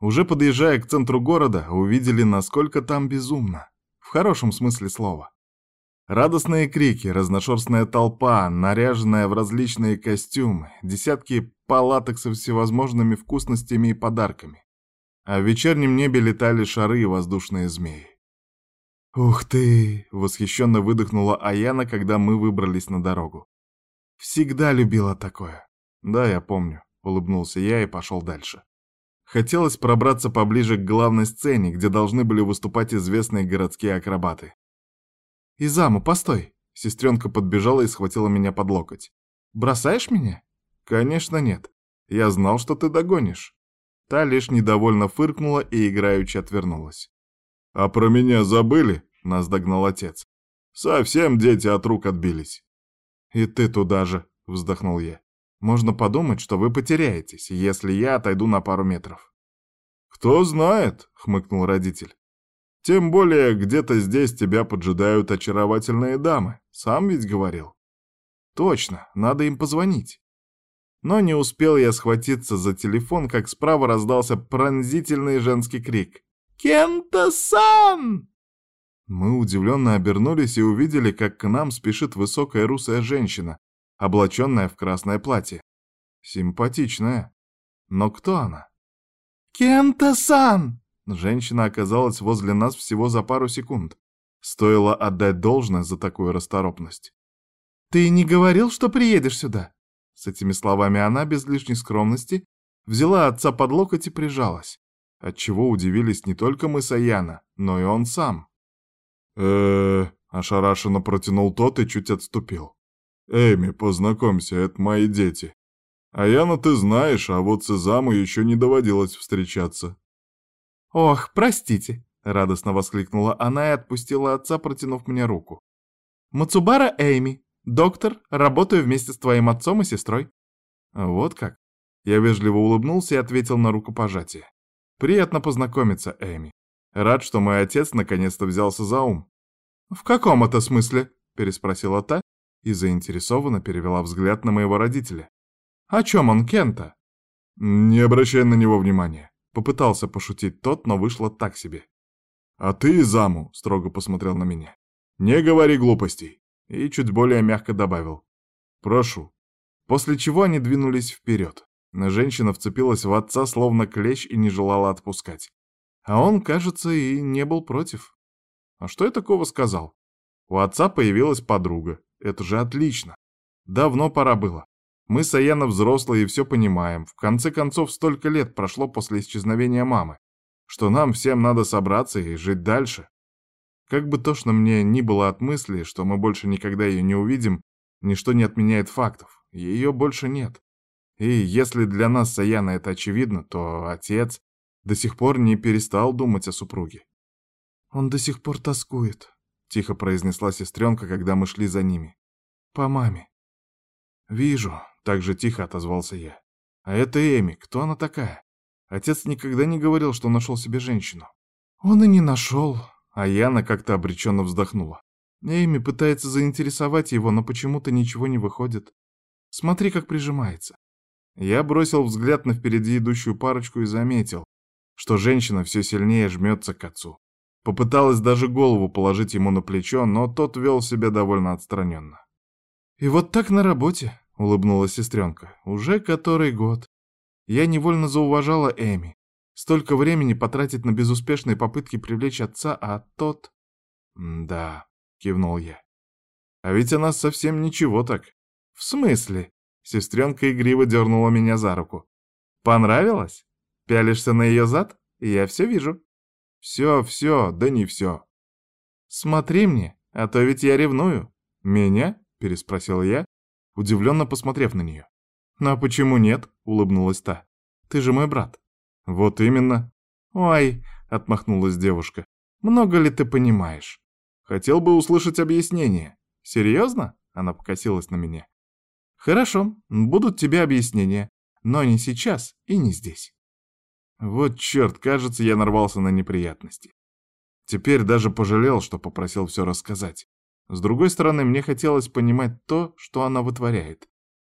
Уже подъезжая к центру города, увидели, насколько там безумно. В хорошем смысле слова. Радостные крики, разношерстная толпа, наряженная в различные костюмы, десятки палаток со всевозможными вкусностями и подарками. А в вечернем небе летали шары и воздушные змеи. «Ух ты!» — восхищенно выдохнула Аяна, когда мы выбрались на дорогу. «Всегда любила такое». «Да, я помню», — улыбнулся я и пошел дальше. Хотелось пробраться поближе к главной сцене, где должны были выступать известные городские акробаты. «Изаму, постой!» — сестренка подбежала и схватила меня под локоть. «Бросаешь меня?» «Конечно нет. Я знал, что ты догонишь». Та лишь недовольно фыркнула и играючи отвернулась. «А про меня забыли?» — нас догнал отец. «Совсем дети от рук отбились». «И ты туда же», — вздохнул я. Можно подумать, что вы потеряетесь, если я отойду на пару метров. «Кто знает», — хмыкнул родитель. «Тем более где-то здесь тебя поджидают очаровательные дамы, сам ведь говорил». «Точно, надо им позвонить». Но не успел я схватиться за телефон, как справа раздался пронзительный женский крик. «Кента-сан!» Мы удивленно обернулись и увидели, как к нам спешит высокая русая женщина, облаченная в красное платье. Симпатичная. Но кто она? «Кента-сан!» Женщина оказалась возле нас всего за пару секунд. Стоило отдать должное за такую расторопность. «Ты не говорил, что приедешь сюда?» С этими словами она, без лишней скромности, взяла отца под локоть и прижалась, отчего удивились не только мы с Аяна, но и он сам. э ошарашенно протянул тот и чуть отступил. «Эми, познакомься, это мои дети. А Яна ты знаешь, а вот с Изаму еще не доводилось встречаться». «Ох, простите», — радостно воскликнула она и отпустила отца, протянув мне руку. «Мацубара Эйми, доктор, работаю вместе с твоим отцом и сестрой». «Вот как?» Я вежливо улыбнулся и ответил на рукопожатие. «Приятно познакомиться, Эми. Рад, что мой отец наконец-то взялся за ум». «В каком это смысле?» — переспросила та и заинтересованно перевела взгляд на моего родителя. «О чем он, Кента?» «Не обращай на него внимания», — попытался пошутить тот, но вышло так себе. «А ты, заму», — строго посмотрел на меня, — «не говори глупостей», и чуть более мягко добавил. «Прошу». После чего они двинулись вперед. Женщина вцепилась в отца словно клещ и не желала отпускать. А он, кажется, и не был против. А что я такого сказал? У отца появилась подруга, это же отлично. Давно пора было. Мы с Аяна взрослые и все понимаем. В конце концов, столько лет прошло после исчезновения мамы, что нам всем надо собраться и жить дальше. Как бы тошно мне ни было от мысли, что мы больше никогда ее не увидим, ничто не отменяет фактов. Ее больше нет. И если для нас с Аяна это очевидно, то отец до сих пор не перестал думать о супруге. «Он до сих пор тоскует», — тихо произнесла сестренка, когда мы шли за ними. «По маме». «Вижу», — так же тихо отозвался я. «А это Эми. Кто она такая? Отец никогда не говорил, что нашел себе женщину». «Он и не нашел», — а Яна как-то обреченно вздохнула. Эми пытается заинтересовать его, но почему-то ничего не выходит. Смотри, как прижимается. Я бросил взгляд на впереди идущую парочку и заметил, что женщина все сильнее жмется к отцу. Попыталась даже голову положить ему на плечо, но тот вел себя довольно отстраненно. «И вот так на работе», — улыбнулась сестренка, — «уже который год. Я невольно зауважала Эми. Столько времени потратить на безуспешные попытки привлечь отца, а тот...» «Да», — кивнул я. «А ведь она совсем ничего так». «В смысле?» — сестренка игриво дернула меня за руку. «Понравилось? Пялишься на ее зад? Я все вижу». Все, все, да не все. Смотри мне, а то ведь я ревную. Меня? Переспросил я, удивленно посмотрев на нее. Ну а почему нет? Улыбнулась та. Ты же мой брат. Вот именно. Ой, отмахнулась девушка. Много ли ты понимаешь? Хотел бы услышать объяснение. Серьезно? Она покосилась на меня. Хорошо, будут тебе объяснения, но не сейчас и не здесь. Вот черт, кажется, я нарвался на неприятности. Теперь даже пожалел, что попросил все рассказать. С другой стороны, мне хотелось понимать то, что она вытворяет.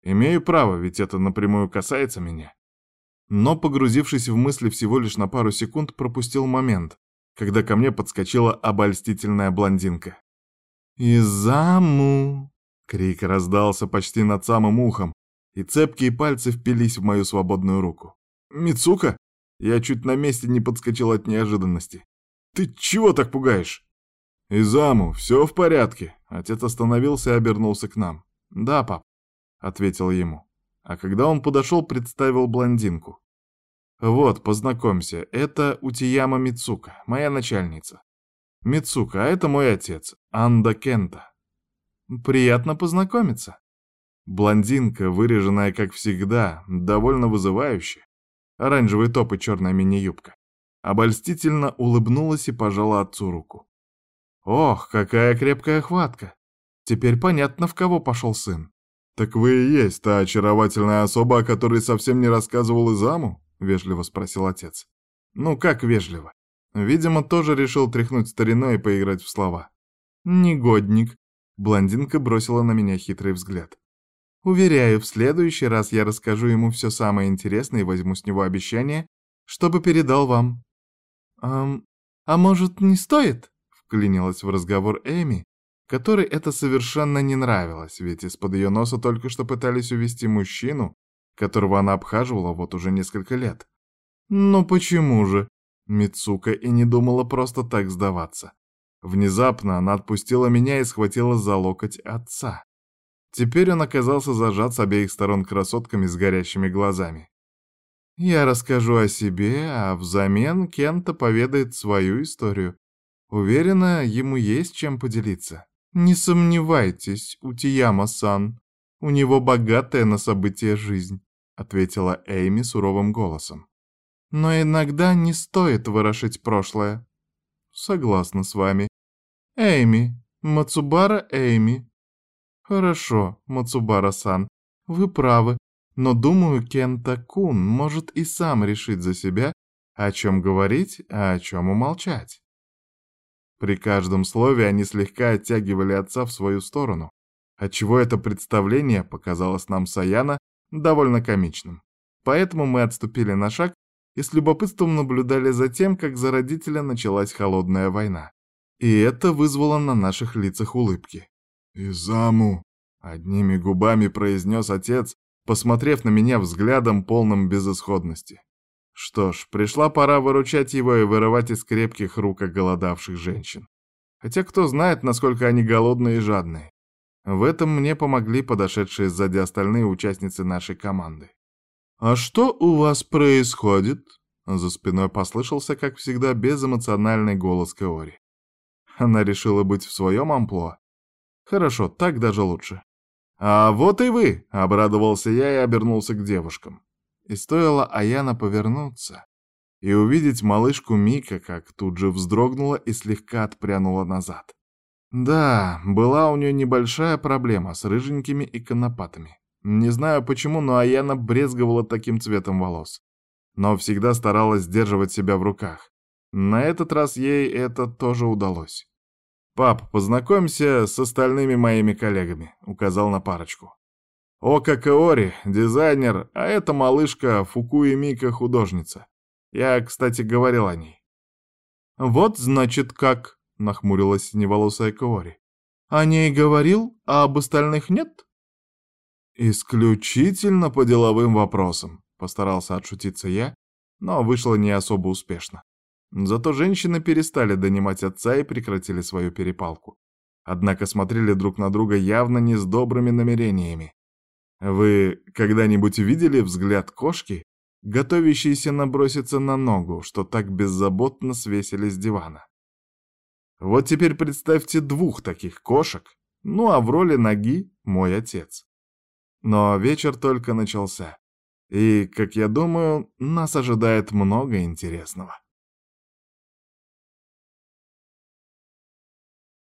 Имею право, ведь это напрямую касается меня. но, погрузившись в мысли всего лишь на пару секунд, пропустил момент, когда ко мне подскочила обольстительная блондинка. «Изаму!» — крик раздался почти над самым ухом, и цепкие пальцы впились в мою свободную руку. «Мицука?» Я чуть на месте не подскочил от неожиданности. «Ты чего так пугаешь?» «Изаму, все в порядке?» Отец остановился и обернулся к нам. «Да, пап», — ответил ему. А когда он подошел, представил блондинку. «Вот, познакомься, это Утияма Мицука, моя начальница. Мицука, а это мой отец, Анда Кента. Приятно познакомиться». Блондинка, выреженная, как всегда, довольно вызывающе, оранжевый топ и черная мини-юбка, обольстительно улыбнулась и пожала отцу руку. «Ох, какая крепкая хватка! Теперь понятно, в кого пошел сын. «Так вы и есть та очаровательная особа, о которой совсем не рассказывал Изаму?» — вежливо спросил отец. «Ну, как вежливо?» Видимо, тоже решил тряхнуть стариной и поиграть в слова. «Негодник», — блондинка бросила на меня хитрый взгляд. «Уверяю, в следующий раз я расскажу ему все самое интересное и возьму с него обещание, чтобы передал вам». «Ам, а может, не стоит?» — вклинилась в разговор Эми, которой это совершенно не нравилось, ведь из-под ее носа только что пытались увести мужчину, которого она обхаживала вот уже несколько лет. Но почему же? Мицука и не думала просто так сдаваться. Внезапно она отпустила меня и схватила за локоть отца. Теперь он оказался зажат с обеих сторон красотками с горящими глазами. Я расскажу о себе, а взамен Кента поведает свою историю. Уверена, ему есть чем поделиться. «Не сомневайтесь, Утияма-сан, у него богатая на события жизнь», ответила Эйми суровым голосом. «Но иногда не стоит ворошить прошлое». «Согласна с вами». «Эйми, Мацубара Эйми». «Хорошо, Мацубара-сан, вы правы, но думаю, Кента-кун может и сам решить за себя, о чем говорить, а о чем умолчать». При каждом слове они слегка оттягивали отца в свою сторону, отчего это представление показалось нам Саяна довольно комичным. Поэтому мы отступили на шаг и с любопытством наблюдали за тем, как за родителя началась холодная война. И это вызвало на наших лицах улыбки. «Изаму!» — одними губами произнес отец, посмотрев на меня взглядом полным безысходности. Что ж, пришла пора выручать его и вырывать из крепких рук оголодавших женщин. Хотя кто знает, насколько они голодные и жадные. В этом мне помогли подошедшие сзади остальные участницы нашей команды. «А что у вас происходит?» За спиной послышался, как всегда, безэмоциональный голос Каори. Она решила быть в своем амплуа. Хорошо, так даже лучше. «А вот и вы!» — обрадовался я и обернулся к девушкам. И стоило Аяна повернуться и увидеть малышку Мика, как тут же вздрогнула и слегка отпрянула назад. Да, была у нее небольшая проблема с рыженькими и конопатами. Не знаю почему, но Аяна брезговала таким цветом волос. Но всегда старалась сдерживать себя в руках. На этот раз ей это тоже удалось. «Пап, познакомься с остальными моими коллегами», — указал на парочку. Ока Каори — дизайнер, а эта малышка Фукуи Мика — художница. Я, кстати, говорил о ней. «Вот, значит, как», — нахмурилась неволосая Каори. «О ней говорил, а об остальных нет?» «Исключительно по деловым вопросам», — постарался отшутиться я, но вышло не особо успешно. Зато женщины перестали донимать отца и прекратили свою перепалку. Однако смотрели друг на друга явно не с добрыми намерениями. Вы когда-нибудь видели взгляд кошки, готовящейся наброситься на ногу, что так беззаботно свесили с дивана? Вот теперь представьте двух таких кошек, ну а в роли ноги мой отец. Но вечер только начался, и, как я думаю, нас ожидает много интересного.